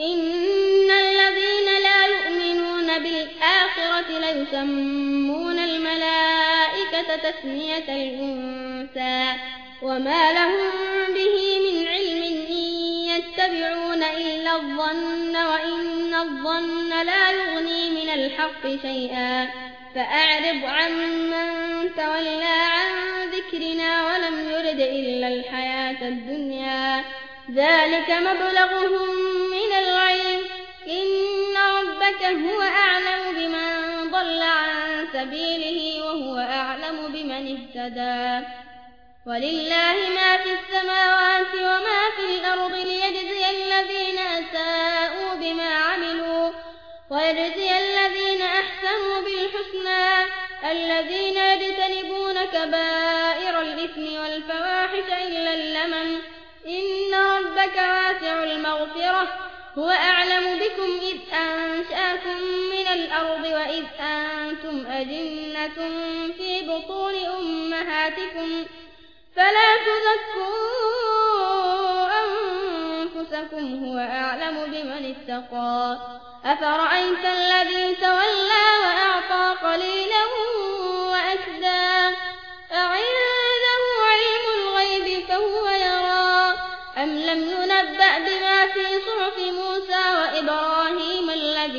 إن الذين لا يؤمنون بالآخرة ليسمون الملائكة تسمية الأنثى وما لهم به من علم إن يتبعون إلا الظن وإن الظن لا يغني من الحق شيئا فأعرض عن من تولى عن ذكرنا ولم يرد إلا الحياة الدنيا ذلك مبلغهم سبيله وهو أعلم بمن اهتدى. ولله ما في السماوات وما في الأرض ليجزي الذين أساءوا بما عملوا ويجزي الذين أحسنوا بالحسنى الذين يجتنبون كبائر الإثم والفواحش إلا اللمن. إن ربك واسع المغفرة. هو أعلم بكم إذ أنشأكم من الأرض وإذ أنتم أجنة في بطون أمهاتكم فلا تزكوا أنفسكم هو أعلم بمن اتقى. أفرأيت الذي تولى وأعطى قليلا وأكدى أعنده علم الغيب فهو يرى. أم لم ينبأ بما في صحف موسى وإبراهيم